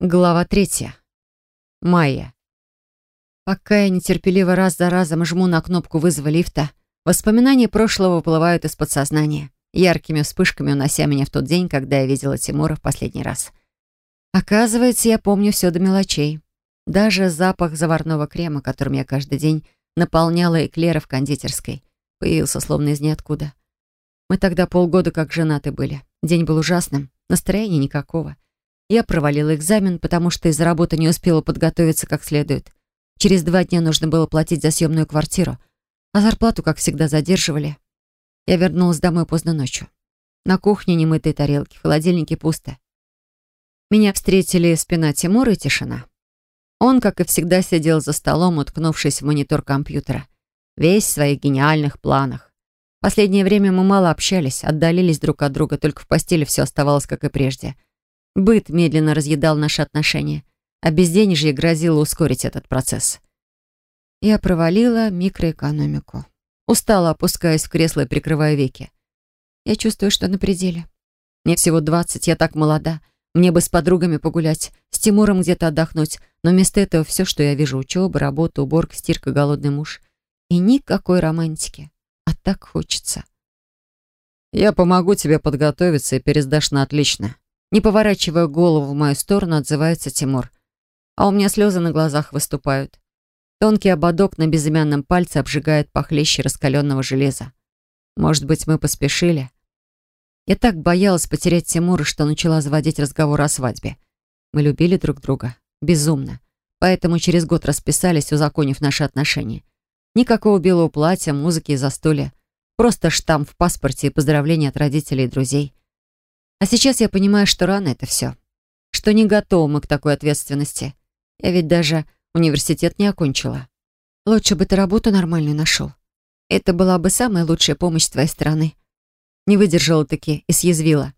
Глава третья. Майя. Пока я нетерпеливо раз за разом жму на кнопку вызова лифта, воспоминания прошлого выплывают из подсознания, яркими вспышками унося меня в тот день, когда я видела Тимура в последний раз. Оказывается, я помню все до мелочей. Даже запах заварного крема, которым я каждый день наполняла эклеры в кондитерской, появился словно из ниоткуда. Мы тогда полгода как женаты были. День был ужасным, настроения никакого. Я провалила экзамен, потому что из-за работы не успела подготовиться как следует. Через два дня нужно было платить за съемную квартиру, а зарплату, как всегда, задерживали. Я вернулась домой поздно ночью. На кухне немытые тарелки, в холодильнике пусто. Меня встретили спина Тимура и тишина. Он, как и всегда, сидел за столом, уткнувшись в монитор компьютера. Весь в своих гениальных планах. Последнее время мы мало общались, отдалились друг от друга, только в постели все оставалось, как и прежде — Быт медленно разъедал наши отношения, а безденежье грозило ускорить этот процесс. Я провалила микроэкономику. Устала, опускаясь в кресло и прикрывая веки. Я чувствую, что на пределе. Мне всего двадцать, я так молода. Мне бы с подругами погулять, с Тимуром где-то отдохнуть, но вместо этого все, что я вижу, учеба, работа, уборка, стирка, голодный муж. И никакой романтики. А так хочется. Я помогу тебе подготовиться и пересдашь на отлично. Не поворачивая голову в мою сторону, отзывается Тимур. А у меня слезы на глазах выступают. Тонкий ободок на безымянном пальце обжигает похлеще раскаленного железа. Может быть, мы поспешили? Я так боялась потерять Тимура, что начала заводить разговор о свадьбе. Мы любили друг друга. Безумно. Поэтому через год расписались, узаконив наши отношения. Никакого белого платья, музыки и застолья. Просто штамп в паспорте и поздравления от родителей и друзей. А сейчас я понимаю, что рано это все. Что не готовы мы к такой ответственности. Я ведь даже университет не окончила. Лучше бы ты работу нормальную нашел. Это была бы самая лучшая помощь с твоей стороны. Не выдержала таки и съязвила.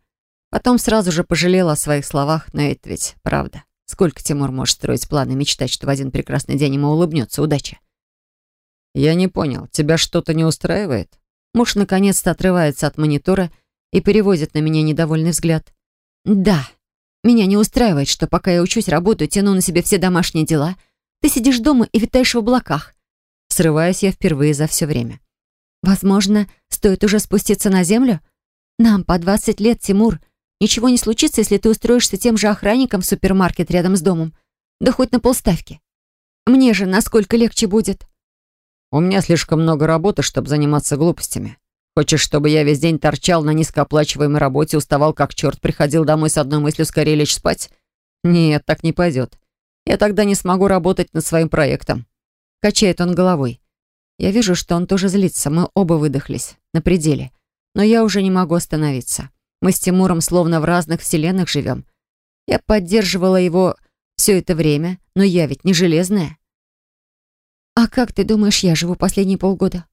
Потом сразу же пожалела о своих словах, но это ведь правда. Сколько Тимур может строить планы и мечтать, что в один прекрасный день ему улыбнется удача? «Я не понял, тебя что-то не устраивает?» Муж наконец-то отрывается от монитора и переводит на меня недовольный взгляд. «Да, меня не устраивает, что пока я учусь, работаю, тяну на себе все домашние дела. Ты сидишь дома и витаешь в облаках». Срываюсь я впервые за все время. «Возможно, стоит уже спуститься на землю? Нам по 20 лет, Тимур. Ничего не случится, если ты устроишься тем же охранником в супермаркет рядом с домом. Да хоть на полставки. Мне же насколько легче будет». «У меня слишком много работы, чтобы заниматься глупостями. Хочешь, чтобы я весь день торчал на низкооплачиваемой работе, уставал как черт, приходил домой с одной мыслью скорее лечь спать? Нет, так не пойдет. Я тогда не смогу работать над своим проектом. Качает он головой. Я вижу, что он тоже злится. Мы оба выдохлись. На пределе. Но я уже не могу остановиться. Мы с Тимуром словно в разных вселенных живем. Я поддерживала его все это время, но я ведь не железная. «А как ты думаешь, я живу последние полгода?»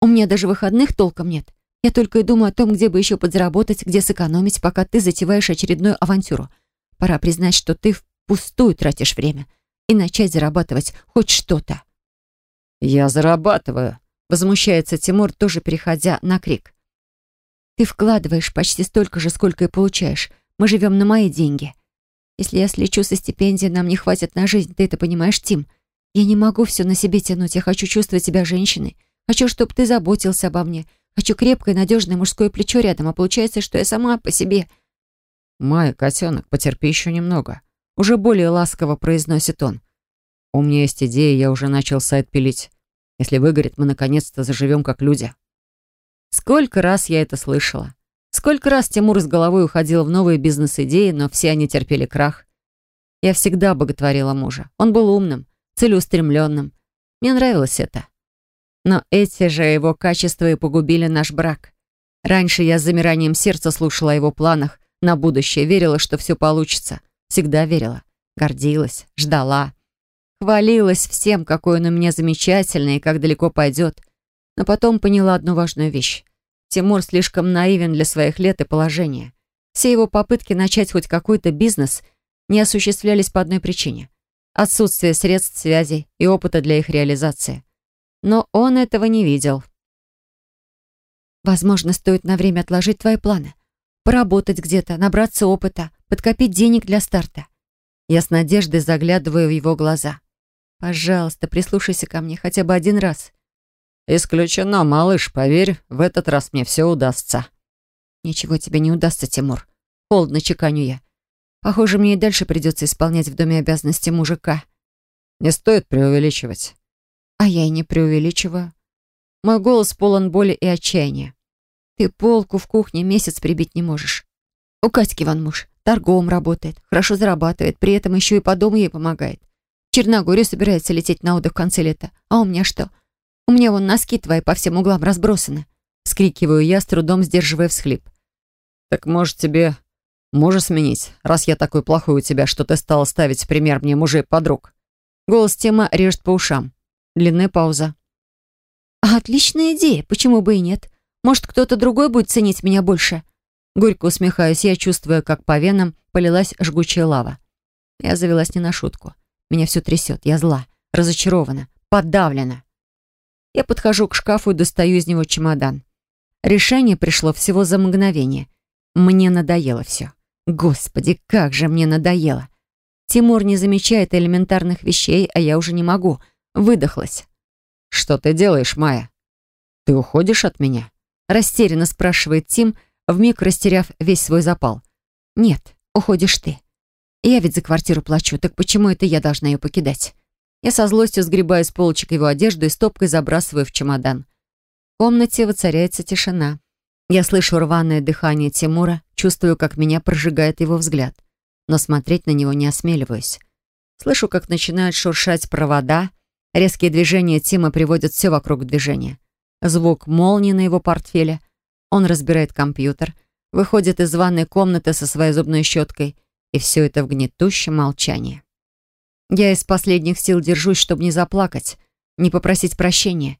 У меня даже выходных толком нет. Я только и думаю о том, где бы еще подзаработать, где сэкономить, пока ты затеваешь очередную авантюру. Пора признать, что ты впустую тратишь время и начать зарабатывать хоть что-то. «Я зарабатываю», — возмущается Тимур, тоже переходя на крик. «Ты вкладываешь почти столько же, сколько и получаешь. Мы живем на мои деньги. Если я слечу со стипендии, нам не хватит на жизнь. Ты это понимаешь, Тим? Я не могу все на себе тянуть. Я хочу чувствовать себя женщиной. Хочу, чтобы ты заботился обо мне. Хочу крепкое, надежное мужское плечо рядом, а получается, что я сама по себе...» «Майя, котенок, потерпи еще немного». Уже более ласково произносит он. «У меня есть идея, я уже начал сайт пилить. Если выгорит, мы наконец-то заживем как люди». Сколько раз я это слышала. Сколько раз Тимур с головой уходил в новые бизнес-идеи, но все они терпели крах. Я всегда боготворила мужа. Он был умным, целеустремленным. Мне нравилось это. Но эти же его качества и погубили наш брак. Раньше я с замиранием сердца слушала о его планах на будущее, верила, что все получится. Всегда верила. Гордилась, ждала. Хвалилась всем, какой он у меня замечательный и как далеко пойдет. Но потом поняла одну важную вещь. Тимур слишком наивен для своих лет и положения. Все его попытки начать хоть какой-то бизнес не осуществлялись по одной причине. Отсутствие средств связи и опыта для их реализации но он этого не видел. «Возможно, стоит на время отложить твои планы. Поработать где-то, набраться опыта, подкопить денег для старта. Я с надеждой заглядываю в его глаза. «Пожалуйста, прислушайся ко мне хотя бы один раз». «Исключено, малыш, поверь, в этот раз мне все удастся». «Ничего тебе не удастся, Тимур. Холодно чеканю я. Похоже, мне и дальше придется исполнять в доме обязанности мужика». «Не стоит преувеличивать». «А я и не преувеличиваю. Мой голос полон боли и отчаяния. Ты полку в кухне месяц прибить не можешь. У Катьки вон муж. Торговым работает, хорошо зарабатывает, при этом еще и по дому ей помогает. В Черногорию собирается лететь на отдых в конце лета. А у меня что? У меня вон носки твои по всем углам разбросаны. Скрикиваю я, с трудом сдерживая всхлип. «Так, может, тебе мужа сменить, раз я такой плохой у тебя, что ты стала ставить пример мне мужей подруг?» Голос Тима режет по ушам. Длинная пауза. «Отличная идея, почему бы и нет? Может, кто-то другой будет ценить меня больше?» Горько усмехаюсь, я чувствую, как по венам полилась жгучая лава. Я завелась не на шутку. Меня все трясет, я зла, разочарована, подавлена. Я подхожу к шкафу и достаю из него чемодан. Решение пришло всего за мгновение. Мне надоело все. Господи, как же мне надоело. Тимур не замечает элементарных вещей, а я уже не могу. Выдохлась. «Что ты делаешь, Майя? Ты уходишь от меня?» Растерянно спрашивает Тим, вмиг растеряв весь свой запал. «Нет, уходишь ты. Я ведь за квартиру плачу, так почему это я должна ее покидать?» Я со злостью сгребаю с полочек его одежду и стопкой забрасываю в чемодан. В комнате воцаряется тишина. Я слышу рваное дыхание Тимура, чувствую, как меня прожигает его взгляд. Но смотреть на него не осмеливаюсь. Слышу, как начинают шуршать провода. Резкие движения Тима приводят все вокруг движения. Звук молнии на его портфеле, он разбирает компьютер, выходит из ванной комнаты со своей зубной щеткой, и все это в гнетущем молчании. Я из последних сил держусь, чтобы не заплакать, не попросить прощения.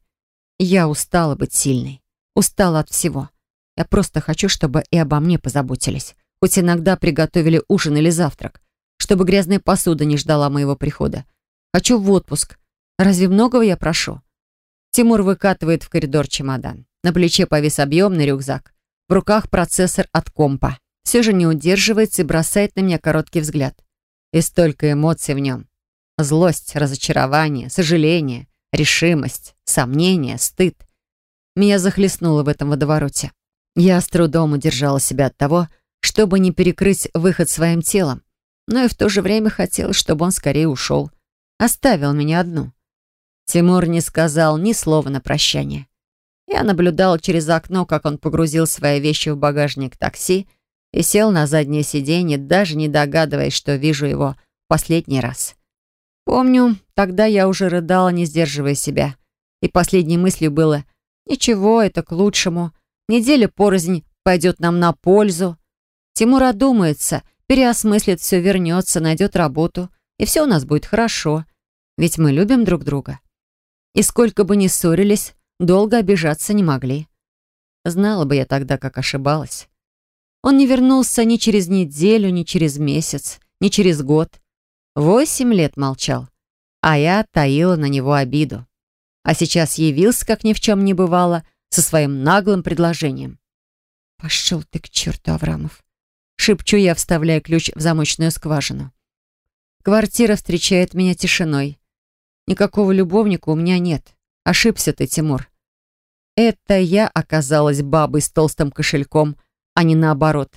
Я устала быть сильной, устала от всего. Я просто хочу, чтобы и обо мне позаботились. Хоть иногда приготовили ужин или завтрак, чтобы грязная посуда не ждала моего прихода. Хочу в отпуск. Разве многого я прошу? Тимур выкатывает в коридор чемодан. На плече повис объемный рюкзак. В руках процессор от компа. Все же не удерживается и бросает на меня короткий взгляд. И столько эмоций в нем. Злость, разочарование, сожаление, решимость, сомнение, стыд. Меня захлестнуло в этом водовороте. Я с трудом удержала себя от того, чтобы не перекрыть выход своим телом, но и в то же время хотела, чтобы он скорее ушел. Оставил меня одну. Тимур не сказал ни слова на прощание. Я наблюдал через окно, как он погрузил свои вещи в багажник такси и сел на заднее сиденье, даже не догадываясь, что вижу его последний раз. Помню, тогда я уже рыдала, не сдерживая себя. И последней мыслью было «Ничего, это к лучшему. Неделя порознь пойдет нам на пользу. Тимур одумается, переосмыслит все, вернется, найдет работу, и все у нас будет хорошо. Ведь мы любим друг друга. И сколько бы ни ссорились, Долго обижаться не могли. Знала бы я тогда, как ошибалась. Он не вернулся ни через неделю, ни через месяц, ни через год. Восемь лет молчал, а я таила на него обиду. А сейчас явился, как ни в чем не бывало, со своим наглым предложением. «Пошел ты к черту, Аврамов!» Шепчу я, вставляя ключ в замочную скважину. Квартира встречает меня тишиной. Никакого любовника у меня нет. Ошибся ты, Тимур. Это я оказалась бабой с толстым кошельком, а не наоборот.